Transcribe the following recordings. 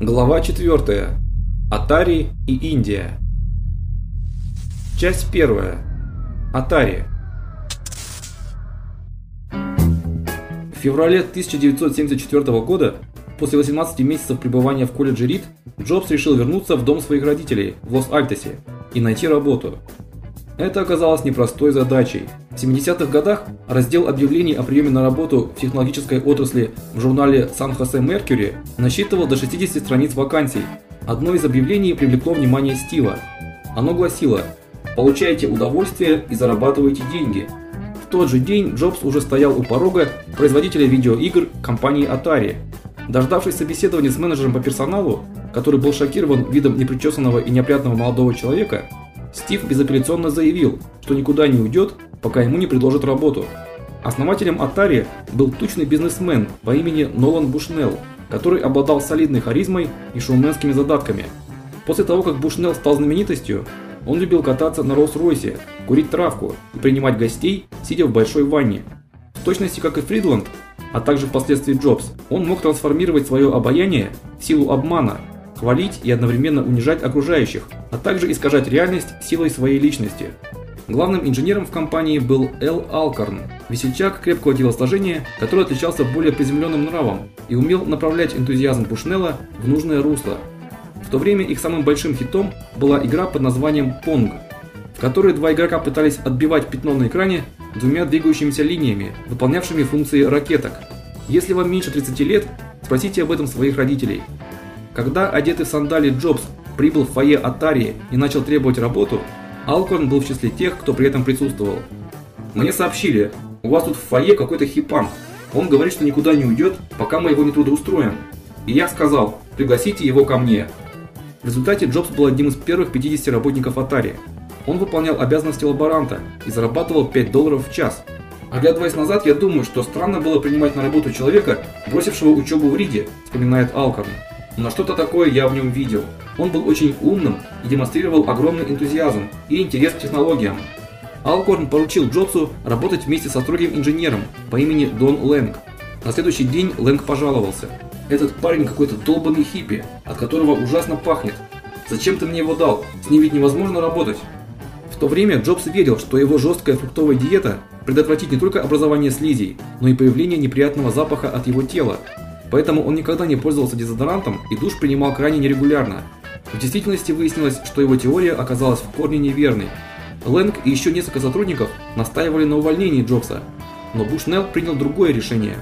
Глава 4. Atari и Индия. Часть 1. Atari. В феврале 1974 года, после 18 месяцев пребывания в колледже Рид, Джобс решил вернуться в дом своих родителей в Лос-Альтосе и найти работу. Это оказалось непростой задачей. В 70-х годах раздел объявлений о приеме на работу в технологической отрасли в журнале San Jose Mercury насчитывал до 60 страниц вакансий. Одно из объявлений привлекло внимание Стива. Оно гласило: "Получайте удовольствие и зарабатывайте деньги". В тот же день Джобс уже стоял у порога производителя видеоигр компании Atari. Дождавшись собеседования с менеджером по персоналу, который был шокирован видом непричесанного и неопрятного молодого человека, Стив безапелляционно заявил, что никуда не уйдет, пока ему не предложат работу. Основателем Atari был тучный бизнесмен по имени Нолан Бушнелл, который обладал солидной харизмой и шоуменскими задатками. После того, как Бушнелл стал знаменитостью, он любил кататься на Роллс-Ройсе, курить травку и принимать гостей, сидя в большой ванне. В точности как и Фридланд, а также впоследствии Джобс, он мог трансформировать свое обаяние в силу обмана хвалить и одновременно унижать окружающих, а также искажать реальность силой своей личности. Главным инженером в компании был Эл Алкорн, весельчак крепкого телосложения, который отличался более приземленным нравом и умел направлять энтузиазм Бушнелла в нужное русло. В то время их самым большим хитом была игра под названием Pong, в которой два игрока пытались отбивать пятно на экране двумя двигающимися линиями, выполнявшими функции ракеток. Если вам меньше 30 лет, спросите об этом своих родителей. Когда одетый в сандали Джобс прибыл в фойе Atari и начал требовать работу, Алкорн был в числе тех, кто при этом присутствовал. Мне сообщили: "У вас тут в фойе какой-то хипан. Он говорит, что никуда не уйдет, пока мы его не трудоустроим". И я сказал: "Пригласите его ко мне". В результате Джобс был одним из первых 50 работников Atari. Он выполнял обязанности лаборанта и зарабатывал 5 долларов в час. Оглядываясь назад, я думаю, что странно было принимать на работу человека, бросившего учебу в Риде, вспоминает Алкорн. Но что-то такое я в нем видел. Он был очень умным и демонстрировал огромный энтузиазм и интерес к технологиям. Алкорн поручил Джобсу работать вместе со строгим инженером по имени Дон Лэнг. На следующий день Лэнг пожаловался: "Этот парень какой-то долбанный хиппи, от которого ужасно пахнет. Зачем ты мне его дал? С ним ведь невозможно работать". В то время Джобс верил, что его жесткая фруктовая диета предотвратит не только образование слизей, но и появление неприятного запаха от его тела, Поэтому он никогда не пользовался дезодорантом и душ принимал крайне нерегулярно. В действительности выяснилось, что его теория оказалась в корне неверной. Лэнг и еще несколько сотрудников настаивали на увольнении Джобса, но Бушнелл принял другое решение.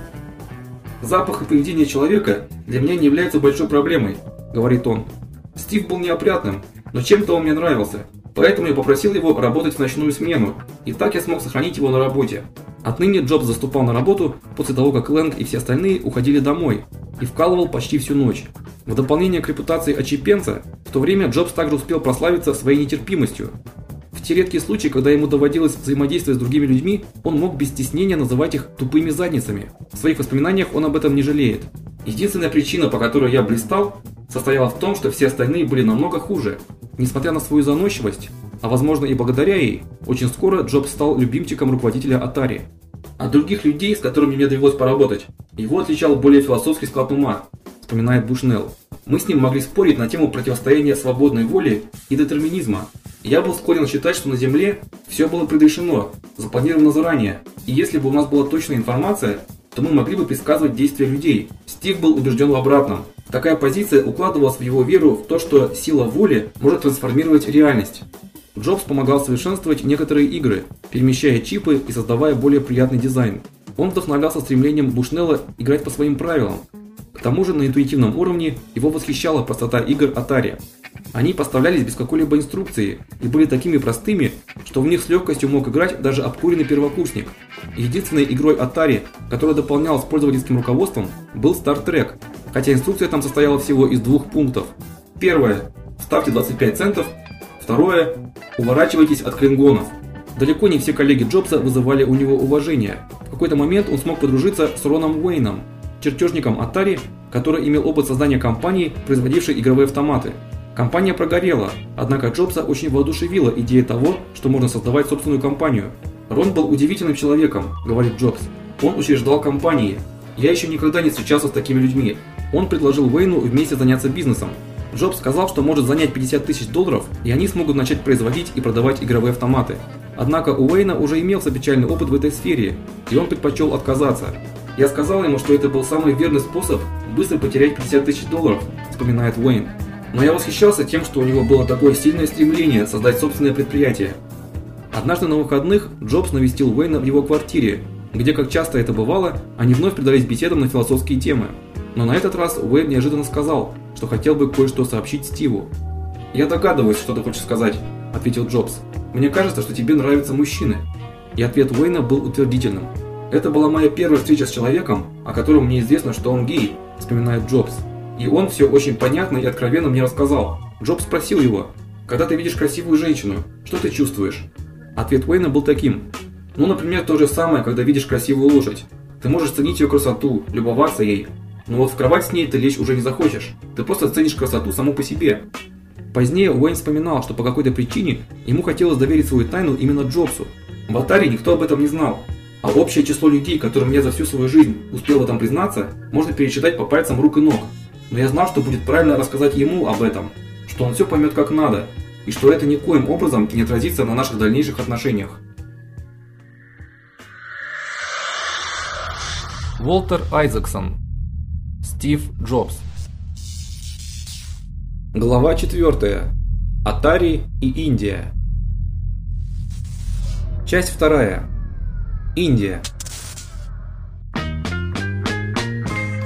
Запах и поведение человека для меня не являются большой проблемой, говорит он. Стив был неопрятным, но чем-то он мне нравился. Поэтому я попросил его работать в ночную смену, и так я смог сохранить его на работе. Отныне Джобс заступал на работу после того, как Лэнг и все остальные уходили домой, и вкалывал почти всю ночь. В дополнение к репутации отщепенца, в то время Джобс также успел прославиться своей нетерпимостью. В те редкие случаи, когда ему доводилось взаимодействовать с другими людьми, он мог без стеснения называть их тупыми задницами. В своих воспоминаниях он об этом не жалеет. Единственная причина, по которой я блистал, состояла в том, что все остальные были намного хуже. Несмотря на свою заносчивость, а возможно и благодаря ей, очень скоро Джобс стал любимчиком руководителя Atari. От других людей, с которыми мне довелось поработать, его отличал более философский склад ума, вспоминает Бушнелл. Мы с ним могли спорить на тему противостояния свободной воли и детерминизма. Я был склонен считать, что на Земле все было предрешено, запланировано заранее, и если бы у нас была точная информация, то мы могли бы предсказывать действия людей. Стив был убежден в обратном. Такая позиция укладывалась в его веру в то, что сила воли может трансформировать реальность. Джобс помогал совершенствовать некоторые игры, перемещая чипы и создавая более приятный дизайн. Он вдохновлялся стремлением Бушнелла играть по своим правилам. К тому же на интуитивном уровне его восхищала простота игр Atari. Они поставлялись без какой-либо инструкции и были такими простыми, что в них с легкостью мог играть даже обкуренный первокурсник. Единственной игрой Atari, которая дополнялась пользовательским руководством, был Star Trek, хотя инструкция там состояла всего из двух пунктов. Первое: ставьте 25 центов. Второе: уворачивайтесь от клингонов. Далеко не все коллеги Джобса вызывали у него уважение. В какой-то момент он смог подружиться с Роном Уэйном, чертежником Atari, который имел опыт создания компании, производившей игровые автоматы. Компания прогорела, однако Джобса очень воодушевила идея того, что можно создавать собственную компанию. Рон был удивительным человеком, говорит Джобс. Он учреждал компании. Я еще никогда не встречался с такими людьми. Он предложил Уэйну вместе заняться бизнесом. Джобс сказал, что может занять 50 тысяч долларов, и они смогут начать производить и продавать игровые автоматы. Однако у Уэйна уже имелся печальный опыт в этой сфере, и он предпочел отказаться. Я сказал ему, что это был самый верный способ быстро потерять 50 тысяч долларов, вспоминает Уэйн. Но я восхищался тем, что у него было такое сильное стремление создать собственное предприятие. Однажды на выходных Джобс навестил Уэйна в его квартире, где, как часто это бывало, они вновь предались беседам на философские темы. Но на этот раз Уэйн неожиданно сказал, что хотел бы кое-что сообщить Стиву. "Я догадываюсь, что ты хочешь сказать", ответил Джобс. "Мне кажется, что тебе нравятся мужчины". И ответ Уэйна был утвердительным. "Это была моя первая встреча с человеком, о котором мне известно, что он гей", вспоминает Джобс. И он все очень понятно и откровенно мне рассказал. Джобс спросил его: "Когда ты видишь красивую женщину, что ты чувствуешь?" Ответ Уэйна был таким: "Ну, например, то же самое, когда видишь красивую лошадь. Ты можешь ценить ее красоту, любоваться ей, но вот в кровать с ней ты лечь уже не захочешь. Ты просто ценишь красоту саму по себе". Позднее Уэйн вспоминал, что по какой-то причине ему хотелось доверить свою тайну именно Джобсу. В Атаре никто об этом не знал. А общее число людей, которым я за всю свою жизнь успел в этом признаться, можно пересчитать по пальцам рук и ног. Но я знал, что будет правильно рассказать ему об этом, что он все поймет как надо, и что это никоим образом не отразится на наших дальнейших отношениях. Волтер Айзексон. Стив Джобс. Глава 4. Atari и Индия. Часть 2. Индия.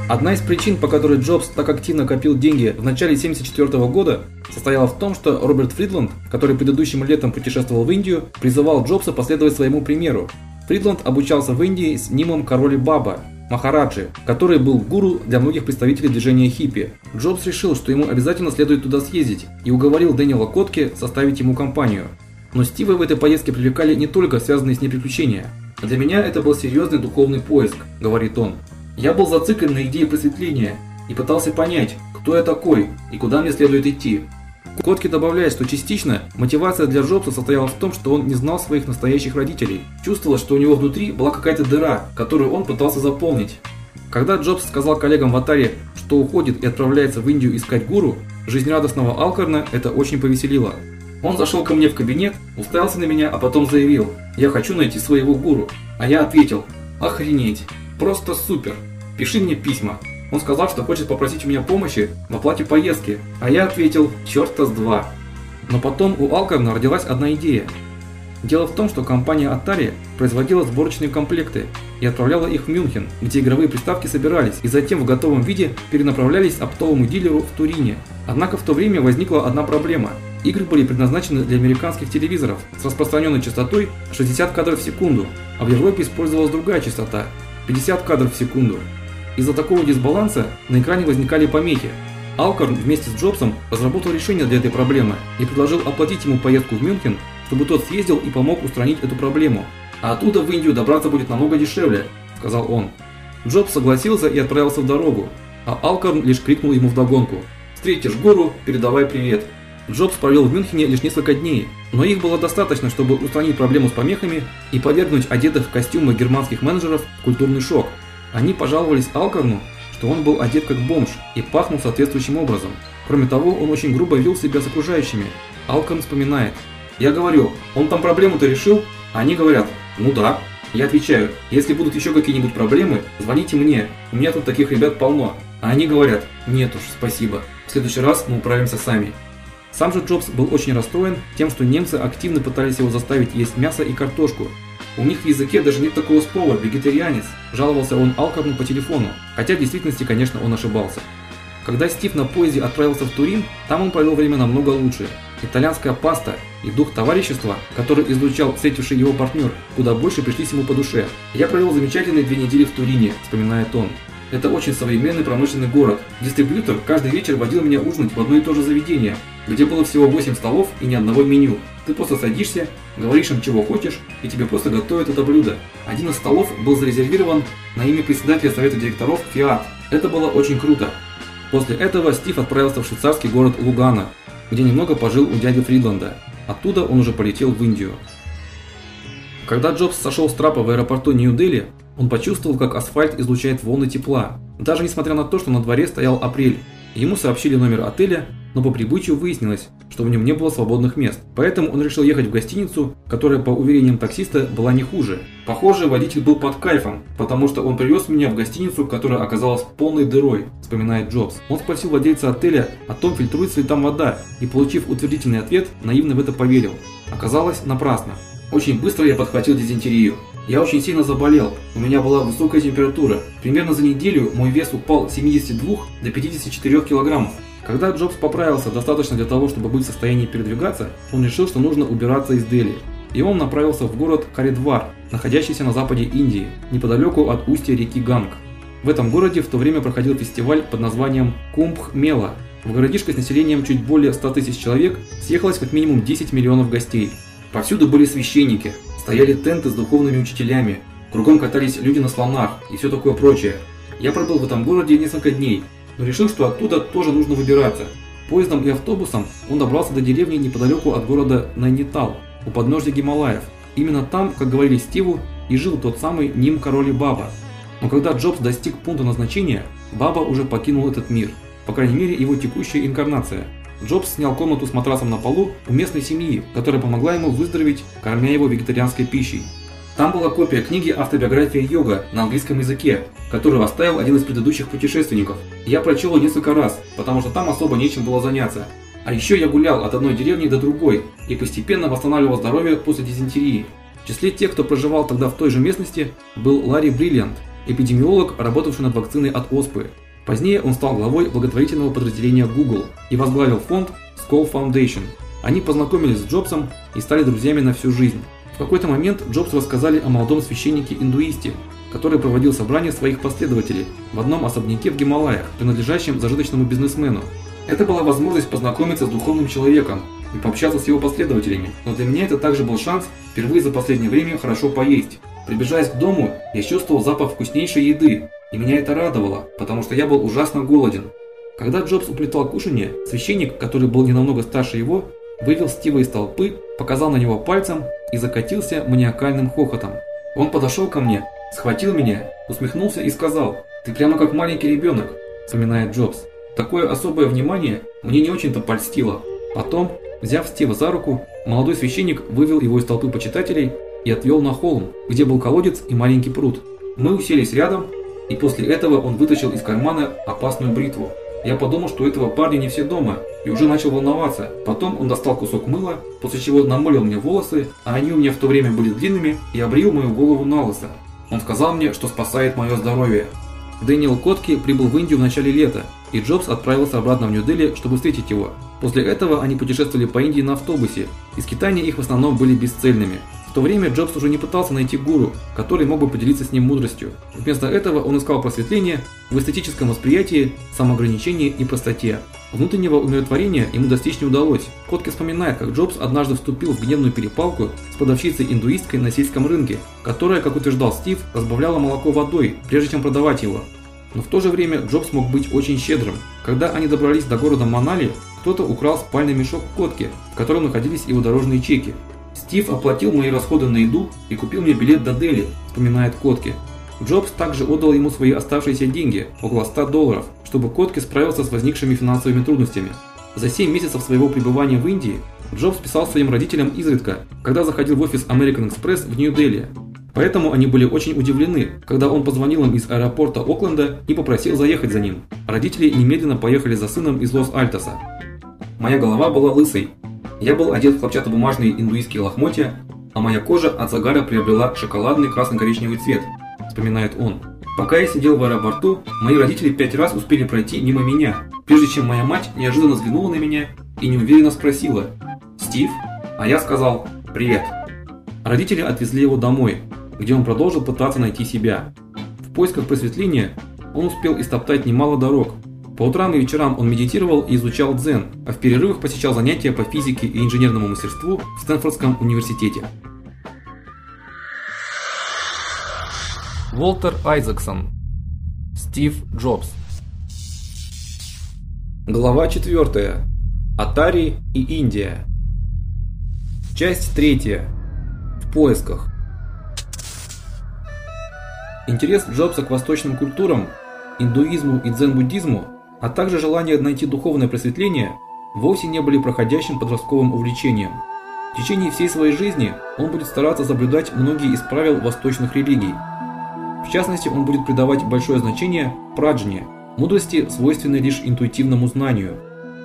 Одна из причин, по которой Джобс так активно копил деньги в начале 1974 года, состояла в том, что Роберт Фридланд, который предыдущим летом путешествовал в Индию, призывал Джобса последовать своему примеру. Фридланд обучался в Индии с Нимом Короли Баба, Махараджи, который был гуру для многих представителей движения хиппи. Джобс решил, что ему обязательно следует туда съездить, и уговорил Дэниела Котки составить ему компанию. Но Стива в этой поездке привлекали не только связанные с ней приключения. Для меня это был серьезный духовный поиск, говорит он. Я был зациклен на идее просветления и пытался понять, кто я такой и куда мне следует идти. Котки добавляет, что частично мотивация для Джобса состояла в том, что он не знал своих настоящих родителей. Чувствовалось, что у него внутри была какая-то дыра, которую он пытался заполнить. Когда Джобс сказал коллегам в Атаре, что уходит и отправляется в Индию искать гуру, жизнерадостного Алкарна это очень повеселило. Он зашел ко мне в кабинет, уставился на меня, а потом заявил: "Я хочу найти своего гуру". А я ответил: "Охренеть!" Просто супер. Пиши мне письма. Он сказал, что хочет попросить у меня помощи в оплате поездки, а я ответил: "Чёрта с два". Но потом у Алкарна родилась одна идея. Дело в том, что компания Atari производила сборочные комплекты и отправляла их в Мюнхен, где игровые приставки собирались и затем в готовом виде перенаправлялись оптовому дилеру в Турине. Однако в то время возникла одна проблема. Игры были предназначены для американских телевизоров с распространенной частотой 60 кадров в секунду, а в Европе использовалась другая частота 50 кадров в секунду. Из-за такого дисбаланса на экране возникали помехи. Алкорн вместе с Джобсом разработал решение для этой проблемы и предложил оплатить ему поездку в Мюнхен, чтобы тот съездил и помог устранить эту проблему. А оттуда в Индию добраться будет намного дешевле, сказал он. Джобс согласился и отправился в дорогу, а Алкорн лишь крикнул ему вдогонку: "Встретишь гуру, передавай привет". Джобс провел в Мюнхене лишь несколько дней, но их было достаточно, чтобы устранить проблему с помехами и повергнуть одетых в костюмы германских менеджеров в культурный шок. Они пожаловались Алкарну, что он был одет как бомж и пахнул соответствующим образом. Кроме того, он очень грубо вел себя с окружающими. Алкарн вспоминает: "Я говорю, он там проблему-то решил?" Они говорят: "Ну да". Я отвечаю: "Если будут еще какие-нибудь проблемы, звоните мне. У меня тут таких ребят полно". А они говорят: "Нет уж, спасибо. В следующий раз мы управимся сами". Сам же Джобс был очень расстроен тем, что немцы активно пытались его заставить есть мясо и картошку. У них в языке даже нет такого слова вегетарианец. Жаловался он Алкарну по телефону, хотя в действительности, конечно, он ошибался. Когда Стив на поезде отправился в Турин, там он провел время намного лучше. Итальянская паста и дух товарищества, который излучал встретивший его партнер, куда больше пришлись ему по душе. Я провел замечательные две недели в Турине, вспоминает он. Это очень современный промышленный город. Дистрибьютор каждый вечер водил меня ужинать в одно и то же заведение, где было всего 8 столов и ни одного меню. Ты просто садишься, говоришь им чего хочешь, и тебе просто готовят это блюдо. Один из столов был зарезервирован на имя председателя совета директоров Fiat. Это было очень круто. После этого Стив отправился в швейцарский город Лугано, где немного пожил у дяди Фридланда. Оттуда он уже полетел в Индию. Когда Джобс сошел с трапа в аэропорту Нью-Дели, он почувствовал, как асфальт излучает волны тепла. Даже несмотря на то, что на дворе стоял апрель, ему сообщили номер отеля, но по прибытию выяснилось, что в нем не было свободных мест. Поэтому он решил ехать в гостиницу, которая, по уверениям таксиста, была не хуже. Похоже, водитель был под кайфом, потому что он привез меня в гостиницу, которая оказалась полной дырой, вспоминает Джобс. Он спросил владельца отеля о том, фильтруется ли там вода, и получив утвердительный ответ, наивно в это поверил. Оказалось, напрасно. Очень быстро я подхватил дизентерию. Я очень сильно заболел. У меня была высокая температура. Примерно за неделю мой вес упал с 72 до 54 килограммов. Когда Джобс поправился достаточно для того, чтобы быть в состоянии передвигаться, он решил, что нужно убираться из Дели. И он направился в город Харидвар, находящийся на западе Индии, неподалеку от устья реки Ганг. В этом городе в то время проходил фестиваль под названием Кумбх Мела. В городишко с населением чуть более 100 тысяч человек съехалось как минимум 10 миллионов гостей. Повсюду были священники, стояли тенты с духовными учителями, кругом катались люди на слонах и все такое прочее. Я пробыл в этом городе несколько дней, но решил, что оттуда тоже нужно выбираться. Поездом и автобусом он добрался до деревни неподалеку от города Найнитал, у подножья Гималаев. Именно там, как говорили Стиву, и жил тот самый Ним Король Баба. Но когда Джобс достиг пункта назначения, Баба уже покинул этот мир. По крайней мере, его текущая инкарнация. Джобс снял комнату с матрасом на полу у местной семьи, которая помогла ему выздороветь, кормя его вегетарианской пищей. Там была копия книги «Автобиография йога» на английском языке, которую оставил один из предыдущих путешественников. Я прочел ее несколько раз, потому что там особо нечем было заняться. А еще я гулял от одной деревни до другой и постепенно восстанавливал здоровье после дизентерии. В числе тех, кто проживал тогда в той же местности, был Ларри Бриллиант, эпидемиолог, работавший над вакциной от оспы. Позднее он стал главой благотворительного подразделения Google и возглавил фонд Skull Foundation. Они познакомились с Джобсом и стали друзьями на всю жизнь. В какой-то момент Джобс рассказали о молодом священнике-индуисте, который проводил собрание своих последователей в одном особняке в Гималаях, принадлежащем зажиточному бизнесмену. Это была возможность познакомиться с духовным человеком и пообщаться с его последователями, но для меня это также был шанс впервые за последнее время хорошо поесть. Приближаясь к дому, я чувствовал запах вкуснейшей еды, и меня это радовало, потому что я был ужасно голоден. Когда Джобс уплетал кушанье, священник, который был не намного старше его, вывел Стива из толпы, показал на него пальцем и закатился маниакальным хохотом. Он подошел ко мне, схватил меня, усмехнулся и сказал: "Ты прямо как маленький ребенок», вспоминает Джобс. Такое особое внимание мне не очень-то польстило. Потом, взяв Стива за руку, молодой священник вывел его из толпы почитателей и отвел на холм, где был колодец и маленький пруд. Мы уселись рядом, и после этого он вытащил из кармана опасную бритву. Я подумал, что у этого парня не все дома, и уже начал волноваться. Потом он достал кусок мыла, после чего намолил мне волосы, а они у меня в то время были длинными, и обрил мою голову на лысо. Он сказал мне, что спасает мое здоровье. Дэниел Котки прибыл в Индию в начале лета, и Джобс отправился обратно в Нью-Дели, чтобы встретить его. После этого они путешествовали по Индии на автобусе, и скитания их в основном были бесцельными то время Джобс уже не пытался найти гуру, который мог бы поделиться с ним мудростью. Вместо этого он искал просветление в эстетическом восприятии, самоограничении и простоте. Внутреннего умиротворения ему достичь не удалось. Котки вспоминает, как Джобс однажды вступил в гневную перепалку с продавщицей-индуисткой на сельском рынке, которая, как утверждал Стив, разбавляла молоко водой, прежде чем продавать его. Но в то же время Джобс мог быть очень щедрым. Когда они добрались до города Манали, кто-то украл спальный мешок Котки, в котором находились его дорожные чеки. Стив оплатил мои расходы на еду и купил мне билет до Дели, вспоминает Котки. Джобс также отдал ему свои оставшиеся деньги, около 100 долларов, чтобы Котки справился с возникшими финансовыми трудностями. За 7 месяцев своего пребывания в Индии Джобс писал своим родителям изредка, когда заходил в офис American Express в Нью-Дели. Поэтому они были очень удивлены, когда он позвонил им из аэропорта Окленда и попросил заехать за ним. Родители немедленно поехали за сыном из Лос-Альтоса. Моя голова была лысой, я был одет в хлопчатобумажные индуистские лохмотья, а моя кожа от загара приобрела шоколадный красно-коричневый цвет, вспоминает он. Пока я сидел в аэропорту, мои родители пять раз успели пройти мимо меня, прежде чем моя мать неожиданно взглянула на меня и неуверенно спросила: "Стив?" А я сказал: "Привет". Родители отвезли его домой, где он продолжил пытаться найти себя. В поисках просветления он успел истоптать немало дорог, по утрам и вечерам он медитировал и изучал дзен, а в перерывах посещал занятия по физике и инженерному мастерству в Стэнфордском университете. Волтер Айзексон. Стив Джобс. Глава 4. Atari и Индия. Часть 3. В поисках. Интерес Джобса к восточным культурам индуизму и дзен-буддизму, а также желание найти духовное просветление, вовсе не были проходящим подростковым увлечением. В течение всей своей жизни он будет стараться соблюдать многие из правил восточных религий. В частности, он будет придавать большое значение праджне, мудрости, свойственной лишь интуитивному знанию.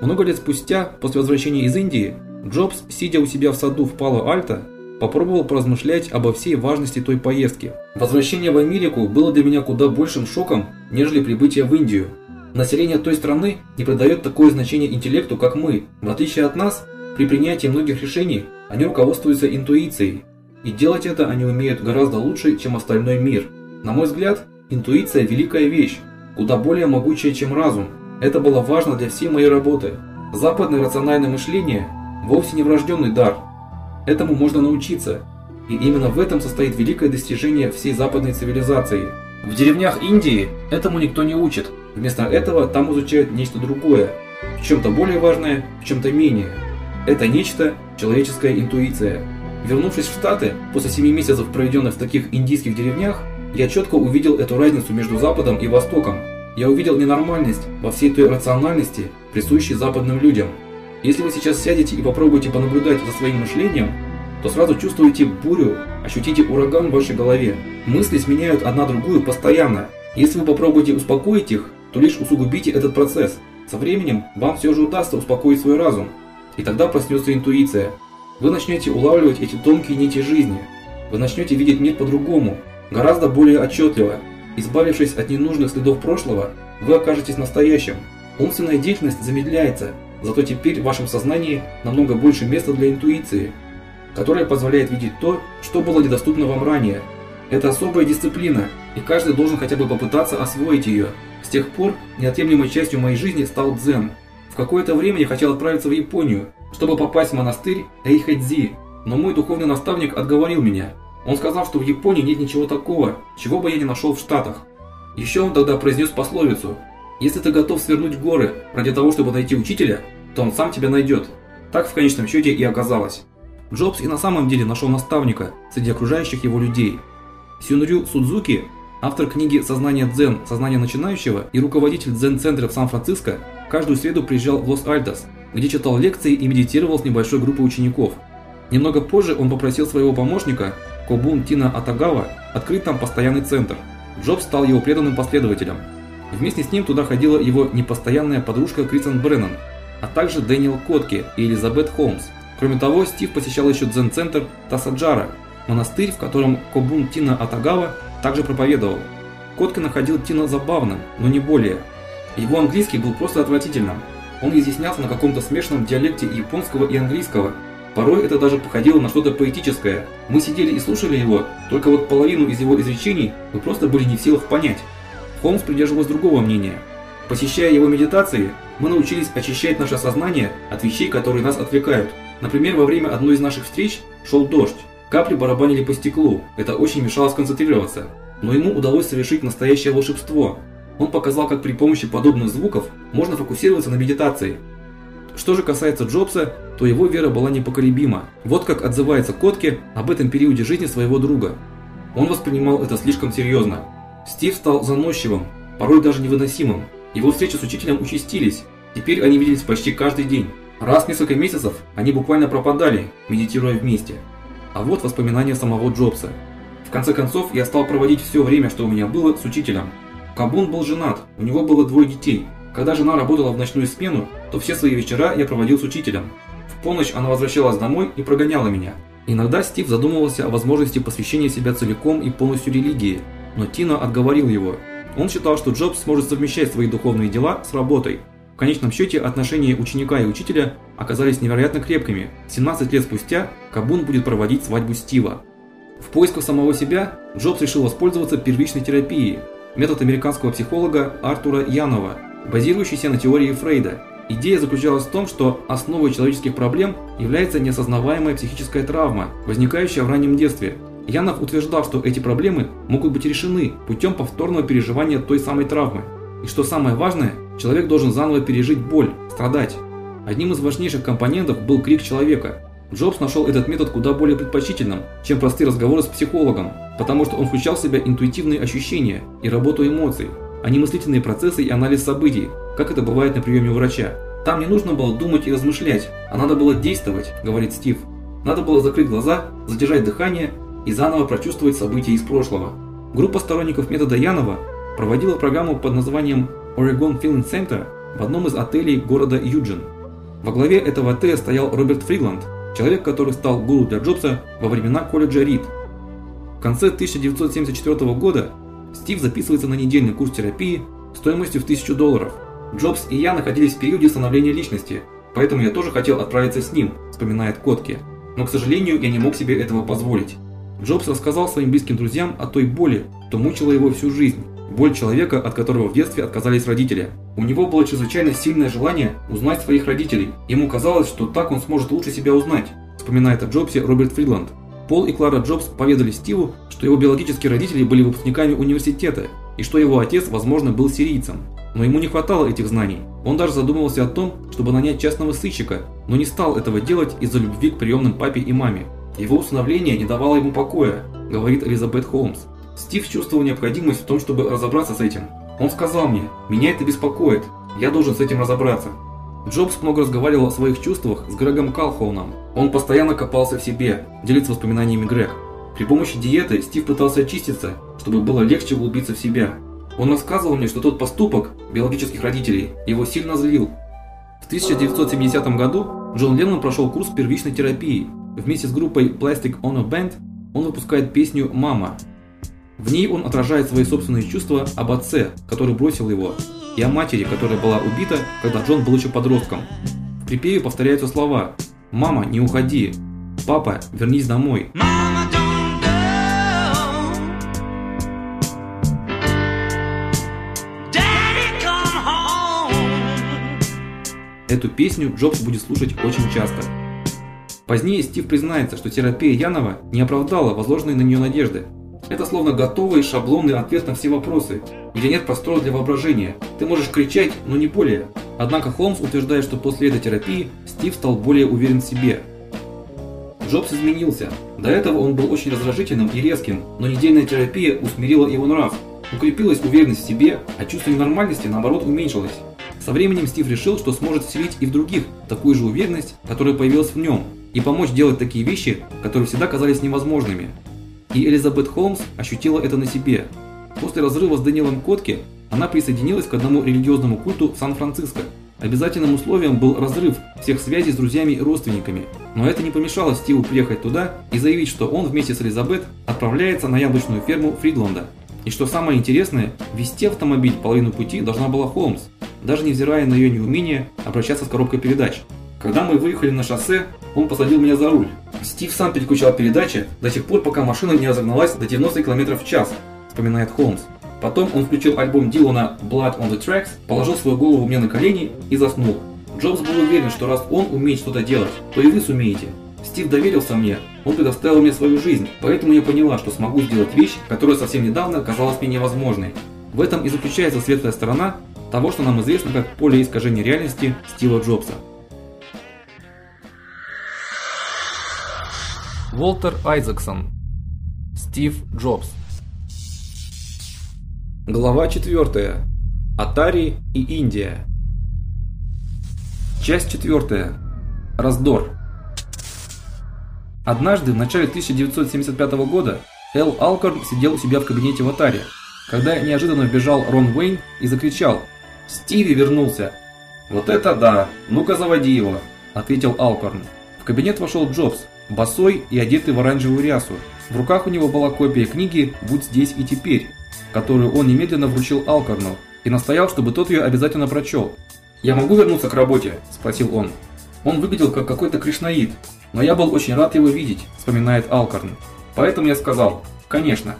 Много лет спустя, после возвращения из Индии, Джобс, сидя у себя в саду в Пало-Альто, попробовал поразмышлять обо всей важности той поездки. Возвращение в Америку было для меня куда большим шоком, нежели прибытие в Индию. Население той страны не придает такое значение интеллекту, как мы. В отличие от нас, при принятии многих решений они руководствуются интуицией. И делать это они умеют гораздо лучше, чем остальной мир. На мой взгляд, интуиция великая вещь, куда более могучая, чем разум. Это было важно для всей моей работы. Западное рациональное мышление вовсе не врожденный дар. Этому можно научиться. И именно в этом состоит великое достижение всей западной цивилизации. В деревнях Индии этому никто не учит. Вместо этого там изучают нечто другое, в чем-то более важное, в чем-то менее. Это нечто человеческая интуиция. Вернувшись в Штаты, после 7 месяцев, проведенных в таких индийских деревнях, я четко увидел эту разницу между Западом и Востоком. Я увидел ненормальность во всей той рациональности, присущей западным людям. Если вы сейчас сядете и попробуете понаблюдать за своим мышлением, то сразу чувствуете бурю, ощутите ураган в вашей голове. Мысли сменяют одна другую постоянно. Если вы попробуете успокоить их, то лишь усугубите этот процесс. Со временем вам все же удастся успокоить свой разум, и тогда проснется интуиция. Вы начнете улавливать эти тонкие нити жизни. Вы начнете видеть мир по-другому, гораздо более отчетливо. Избавившись от ненужных следов прошлого, вы окажетесь настоящим. Умственная деятельность замедляется, зато теперь в вашем сознании намного больше места для интуиции, которая позволяет видеть то, что было недоступно вам ранее. Это особая дисциплина, и каждый должен хотя бы попытаться освоить ее. С тех пор неотъемлемой частью моей жизни стал дзен. В какое-то время я хотел отправиться в Японию, чтобы попасть в монастырь Эйхэдзи, но мой духовный наставник отговорил меня. Он сказал, что в Японии нет ничего такого, чего бы я не нашел в Штатах. Еще он тогда произнес пословицу: "Если ты готов свернуть горы ради того, чтобы найти учителя, то он сам тебя найдет". Так в конечном счете и оказалось. Джобс и на самом деле нашел наставника среди окружающих его людей. Сюнрю Судзуки, автор книги Сознание дзен, сознание начинающего и руководитель дзен-центра в Сан-Франциско, каждую среду приезжал в Лос-Альтос, где читал лекции и медитировал с небольшой группой учеников. Немного позже он попросил своего помощника, Кобун Тина Атагава, открыть там постоянный центр. Джобс стал его преданным последователем. Вместе с ним туда ходила его непостоянная подружка Крисен Бреннан, а также Дэниел Котки и Элизабет Холмс. Кроме того, Стив посещал еще дзен-центр Тасаджара, монастырь, в котором Кобун Тина Атагава также проповедовал. Котки находил Тина забавным, но не более. Его английский был просто отвратительным. Он изъяснялся на каком-то смешанном диалекте японского и английского, Порой это даже походило на что-то поэтическое. Мы сидели и слушали его, только вот половину из его изречений мы просто были не в силах понять. Холмс придерживался другого мнения. Посещая его медитации, мы научились очищать наше сознание от вещей, которые нас отвлекают. Например, во время одной из наших встреч шел дождь. Капли барабанили по стеклу. Это очень мешало сконцентрироваться. Но ему удалось совершить настоящее волшебство. Он показал, как при помощи подобных звуков можно фокусироваться на медитации. Что же касается Джобса, то его вера была непоколебима. Вот как отзывается Котке об этом периоде жизни своего друга. Он воспринимал это слишком серьезно. Стив стал заносчивым, порой даже невыносимым. Его встречи с учителем участились. Теперь они виделись почти каждый день. Раз в несколько месяцев они буквально пропадали, медитируя вместе. А вот воспоминания самого Джобса. В конце концов, я стал проводить все время, что у меня было, с учителем. Кабун был женат, у него было двое детей. Когда жена работала в ночную смену, то все свои вечера я проводил с учителем. В полночь она возвращалась домой и прогоняла меня. Иногда Стив задумывался о возможности посвящения себя целиком и полностью религии, но Тино отговорил его. Он считал, что Джобс сможет совмещать свои духовные дела с работой. Конечном счете отношения ученика и учителя оказались невероятно крепкими. 17 лет спустя Кабун будет проводить свадьбу Стива. В поисках самого себя Джобс решил воспользоваться первичной терапией, метод американского психолога Артура Янова – базирующийся на теории Фрейда. Идея заключалась в том, что основой человеческих проблем является неосознаваемая психическая травма, возникающая в раннем детстве. Янов утверждал, что эти проблемы могут быть решены путем повторного переживания той самой травмы. И что самое важное, человек должен заново пережить боль, страдать. Одним из важнейших компонентов был крик человека. Джобс нашел этот метод куда более предпочтительным, чем простые разговоры с психологом, потому что он включал в себя интуитивные ощущения и работу эмоций. а не мыслительные процессы и анализ событий, как это бывает на приеме у врача. Там не нужно было думать и размышлять, а надо было действовать, говорит Стив. Надо было закрыть глаза, задержать дыхание и заново прочувствовать события из прошлого. Группа сторонников метода Янова проводила программу под названием Oregon Film Center в одном из отелей города Юджин. Во главе этого отеля стоял Роберт Фридланд, человек, который стал гуру для Джобса во времена колледжа Рид. В конце 1974 года Стив записывается на недельный курс терапии стоимостью в 1000 долларов. Джобс и я находились в периоде становления личности, поэтому я тоже хотел отправиться с ним, вспоминает Котки. Но, к сожалению, я не мог себе этого позволить. Джобс рассказал своим близким друзьям о той боли, что мучила его всю жизнь. Боль человека, от которого в детстве отказались родители. У него было чрезвычайно сильное желание узнать своих родителей. Ему казалось, что так он сможет лучше себя узнать, вспоминает о Джобсе Роберт Фридланд. Пол и Клара Джобс поведали Стиву, что его биологические родители были выпускниками университета и что его отец, возможно, был сирийцем. Но ему не хватало этих знаний. Он даже задумывался о том, чтобы нанять частного сыщика, но не стал этого делать из-за любви к приемным папе и маме. Его усыновление не давало ему покоя, говорит Элизабет Холмс. Стив чувствовал необходимость в том, чтобы разобраться с этим. Он сказал мне: "Меня это беспокоит. Я должен с этим разобраться". Джобс много разговаривал о своих чувствах с Грегом Калхоуном. Он постоянно копался в себе, делится воспоминаниями Грег. При помощи диеты Стив пытался очиститься, чтобы было легче углубиться в себя. Он рассказывал мне, что тот поступок биологических родителей его сильно злил. В 1970 году Джон Леннон прошел курс первичной терапии. Вместе с группой Plastic Ono Band он выпускает песню «Мама». В ней он отражает свои собственные чувства об отце, который бросил его, и о матери, которая была убита, когда Джон был еще подростком. В припеве повторяются слова: "Мама, не уходи. Папа, вернись домой". Эту песню Джобс будет слушать очень часто. Позднее Стив признается, что терапия Янова не оправдала возложенные на нее надежды. Это словно готовый шаблонный ответ на все вопросы, где нет простора для воображения. Ты можешь кричать, но не более. Однако Холмс утверждает, что после этой терапии Стив стал более уверен в себе. Джобс изменился. До этого он был очень раздражительным и резким, но недельная терапия усмирила его нрав. Укрепилась уверенность в себе, а чувство ненормальности наоборот уменьшилось. Со временем Стив решил, что сможет вселить и в других такую же уверенность, которая появилась в нем, и помочь делать такие вещи, которые всегда казались невозможными. И Элизабет Холмс ощутила это на себе. После разрыва с Дэниелом Котки она присоединилась к одному религиозному культу в Сан-Франциско. Обязательным условием был разрыв всех связей с друзьями и родственниками. Но это не помешало Стиву приехать туда и заявить, что он вместе с Элизабет отправляется на яблочную ферму Фридланда. И что самое интересное, вести автомобиль половину пути должна была Холмс, даже невзирая на ее неумение обращаться с коробкой передач. Когда мы выехали на шоссе, он посадил меня за руль. Стив сам переключал передачи до тех пор, пока машина не разогналась до 90 км в час, вспоминает Холмс. Потом он включил альбом Дилана Blood on the Tracks, положил свою голову мне на колени и заснул. Джобс был уверен, что раз он умеет что-то делать, то и вы сумеете. Стив доверился мне, он предоставил мне свою жизнь, поэтому я поняла, что смогу сделать вещь, которая совсем недавно казалась мне невозможной. В этом и заключается светлая сторона того, что нам известно как поле искажения реальности Стива Джобса. Волтер Айзексон. Стив Джобс. Глава 4. Atari и Индия. Часть 4. Раздор. Однажды в начале 1975 года Эл Алкорн сидел у себя в кабинете в Atari, когда неожиданно вбежал Рон Уэйн и закричал: "Стиви вернулся!" "Вот это да! Ну-ка заводи его", ответил Алкорн. В кабинет вошел Джобс, босой и одетый в оранжевую рясу. В руках у него была копия книги «Будь здесь и теперь», которую он немедленно вручил Алкорну и настоял, чтобы тот ее обязательно прочел. "Я могу вернуться к работе?" спросил он. Он выглядел как какой-то кришнаит, но я был очень рад его видеть, вспоминает Алкорн. Поэтому я сказал: "Конечно".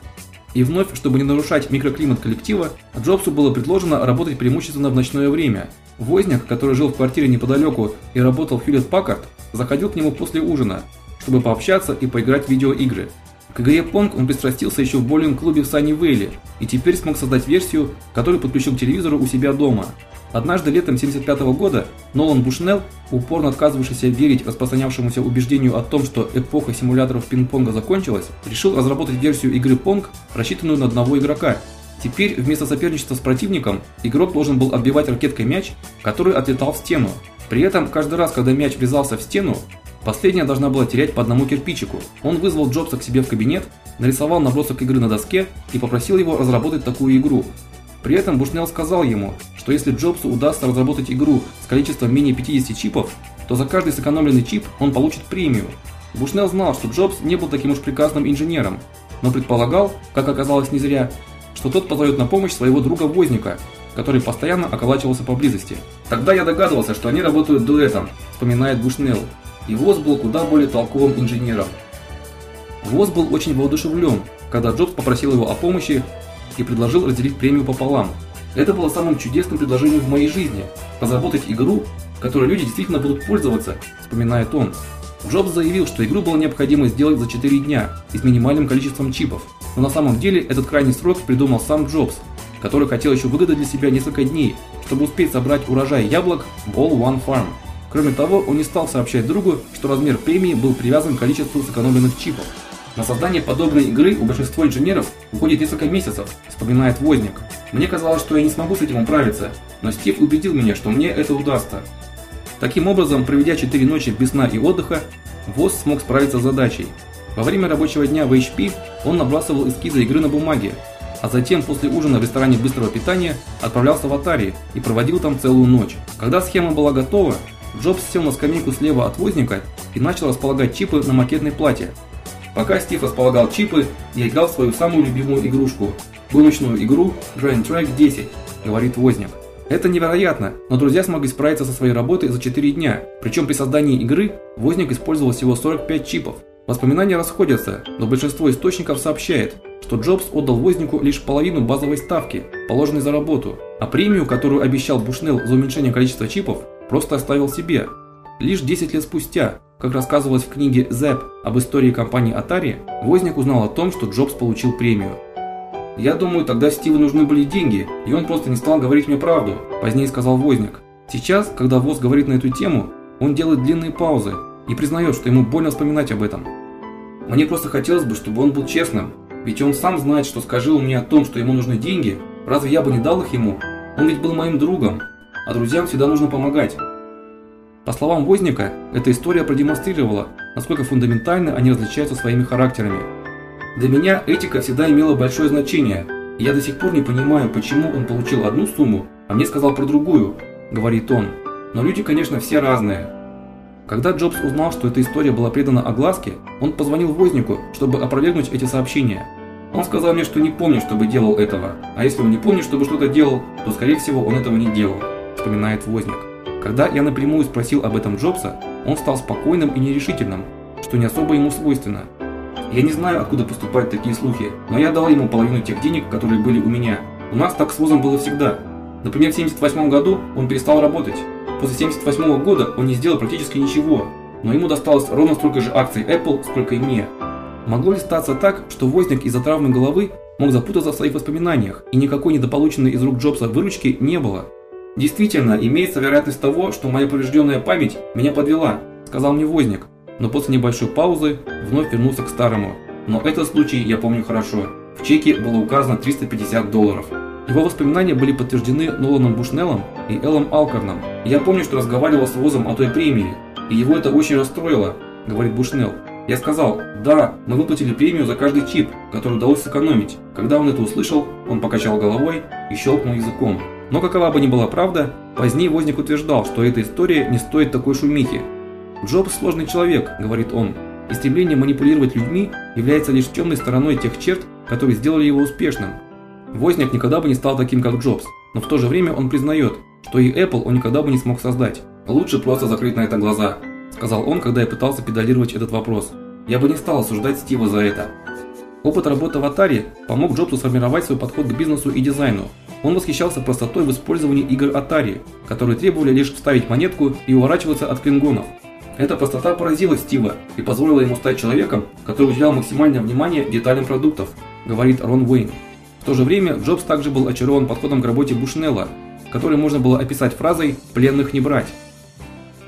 И вновь, чтобы не нарушать микроклимат коллектива, Джобсу было предложено работать преимущественно в ночное время. Возняк, который жил в квартире неподалеку и работал в Hewlett Packard, заходил к нему после ужина, чтобы пообщаться и поиграть в видеоигры. К игре Pong он пристрастился еще в боулинг-клубе в Санни-Вейле и теперь смог создать версию, которую подключил к телевизору у себя дома. Однажды летом 75 -го года Нолан Бушнелл, упорно отказывавшийся верить распространявшемуся убеждению о том, что эпоха симуляторов пинг-понга закончилась, решил разработать версию игры Pong, рассчитанную на одного игрока. Теперь вместо соперничества с противником игрок должен был отбивать ракеткой мяч, который отлетал в стену. При этом каждый раз, когда мяч врезался в стену, последняя должна была терять по одному кирпичику. Он вызвал Джобса к себе в кабинет, нарисовал набросок игры на доске и попросил его разработать такую игру. При этом Бушнелл сказал ему, что если Джобсу удастся разработать игру с количеством менее 50 чипов, то за каждый сэкономленный чип он получит премию. Бушнелл знал, что Джобс не был таким уж прекрасным инженером, но предполагал, как оказалось не зря, что тот позовет на помощь своего друга Возника, который постоянно околачивался поблизости. Тогда я догадывался, что они работают дуэтом, вспоминает Бушнелл. И Воз был куда более толковым инженером. Воз был очень воодушевлен, когда Джобс попросил его о помощи и предложил разделить премию пополам. Это было самым чудесным предложением в моей жизни разработать игру, которой люди действительно будут пользоваться, вспоминает он. Джобс заявил, что игру было необходимо сделать за 4 дня и с минимальным количеством чипов. Но на самом деле этот крайний срок придумал сам Джобс, который хотел еще выгадать для себя несколько дней, чтобы успеть собрать урожай яблок в All One Farm. Кроме того, он не стал сообщать другу, что размер премии был привязан к количеству сэкономленных чипов. На создание подобной игры у большинства инженеров уходит несколько месяцев, вспоминает Возник. Мне казалось, что я не смогу с этим управиться, но Стив убедил меня, что мне это удастся. Таким образом, проведя 4 ночи без сна и отдыха, Воз смог справиться с задачей. Во время рабочего дня в HP он набрасывал эскизы игры на бумаге, а затем после ужина в ресторане быстрого питания отправлялся в Atari и проводил там целую ночь. Когда схема была готова, Джобс сел на скамейку слева от возника и начал располагать чипы на макетной плате. Пока Стив располагал чипы, я играл в свою самую любимую игрушку гоночную игру Grand Track 10, говорит возник. Это невероятно, но друзья смогли справиться со своей работой за 4 дня. Причем при создании игры возник использовал всего 45 чипов. Воспоминания расходятся, но большинство источников сообщает, что Джобс отдал вознику лишь половину базовой ставки, положенной за работу, а премию, которую обещал Бушнелл за уменьшение количества чипов, просто оставил себе. Лишь 10 лет спустя, как рассказывалось в книге Zap об истории компании Atari, Возник узнал о том, что Джобс получил премию. Я думаю, тогда Стиву нужны были деньги, и он просто не стал говорить мне правду, позднее сказал Возник. Сейчас, когда Воз говорит на эту тему, он делает длинные паузы и признает, что ему больно вспоминать об этом. Мне просто хотелось бы, чтобы он был честным, ведь он сам знает, что скажи мне о том, что ему нужны деньги, разве я бы не дал их ему? Он ведь был моим другом, а друзьям всегда нужно помогать. По словам Возника, эта история продемонстрировала, насколько фундаментально они различаются своими характерами. Для меня этика всегда имела большое значение, и я до сих пор не понимаю, почему он получил одну сумму, а мне сказал про другую, говорит он. Но люди, конечно, все разные. Когда Джобс узнал, что эта история была предана огласке, он позвонил Вознику, чтобы опровергнуть эти сообщения. Он сказал мне, что не помнит, чтобы делал этого, а если он не помнит, чтобы что-то делал, то скорее всего он этого не делал, вспоминает Возник. Когда я напрямую спросил об этом Джобса, он стал спокойным и нерешительным, что не особо ему свойственно. Я не знаю, откуда поступают такие слухи, но я дал ему половину тех денег, которые были у меня. У нас так с Возом было всегда. Например, в 78 году он перестал работать. После 78 года он не сделал практически ничего, но ему досталось ровно столько же акций Apple, сколько и мне. Могло ли статься так, что Возник из-за травмы головы мог запутаться в своих воспоминаниях, и никакой недополученной из рук Джобса выручки не было? Действительно, имеется вероятность того, что моя поврежденная память меня подвела, сказал мне Возник, но после небольшой паузы вновь вернулся к старому. Но этот случай я помню хорошо. В чеке было указано 350 долларов. Его воспоминания были подтверждены Ноланом Бушнеллом и Эллом Алкорном. Я помню, что разговаривал с Возом о той премии, и его это очень расстроило, говорит Бушнелл. Я сказал, да, мы выплатили премию за каждый чип, который удалось сэкономить. Когда он это услышал, он покачал головой и щелкнул языком. Но какова бы ни была правда, позднее Возник утверждал, что эта история не стоит такой шумихи. Джобс сложный человек, говорит он, и стремление манипулировать людьми является лишь темной стороной тех черт, которые сделали его успешным. Возняк никогда бы не стал таким, как Джобс, но в то же время он признает, что и Apple он никогда бы не смог создать. Лучше просто закрыть на это глаза, сказал он, когда я пытался педалировать этот вопрос. Я бы не стал осуждать Стива за это. Опыт работы в Atari помог Джобсу сформировать свой подход к бизнесу и дизайну. Он восхищался простотой в использовании игр Atari, которые требовали лишь вставить монетку и уворачиваться от клингонов. Эта простота поразила Стива и позволила ему стать человеком, который уделял максимальное внимание деталям продуктов, говорит Рон Уэйн. В то же время Джобс также был очарован подходом к работе Бушнелла, который можно было описать фразой «пленных не брать».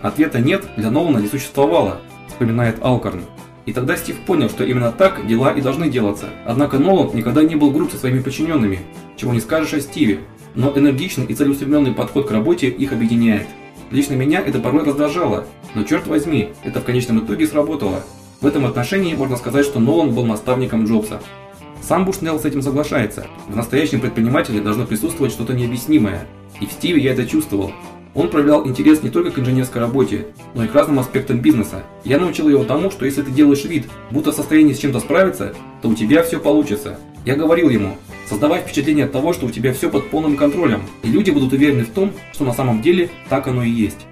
Ответа нет для Нолана не существовало, вспоминает Алкорн. И тогда Стив понял, что именно так дела и должны делаться. Однако Нолан никогда не был груб со своими подчиненными, чего не скажешь о Стиве, но энергичный и целеустремленный подход к работе их объединяет. Лично меня это порой раздражало, но черт возьми, это в конечном итоге сработало. В этом отношении можно сказать, что Нолан был наставником Джобса. Сам Бушнелл с этим соглашается. В настоящем предпринимателе должно присутствовать что-то необъяснимое. И в Стиве я это чувствовал. Он проявлял интерес не только к инженерской работе, но и к разным аспектам бизнеса. Я научил его тому, что если ты делаешь вид, будто в состоянии с чем-то справиться, то у тебя все получится. Я говорил ему, создавай впечатление от того, что у тебя все под полным контролем, и люди будут уверены в том, что на самом деле так оно и есть.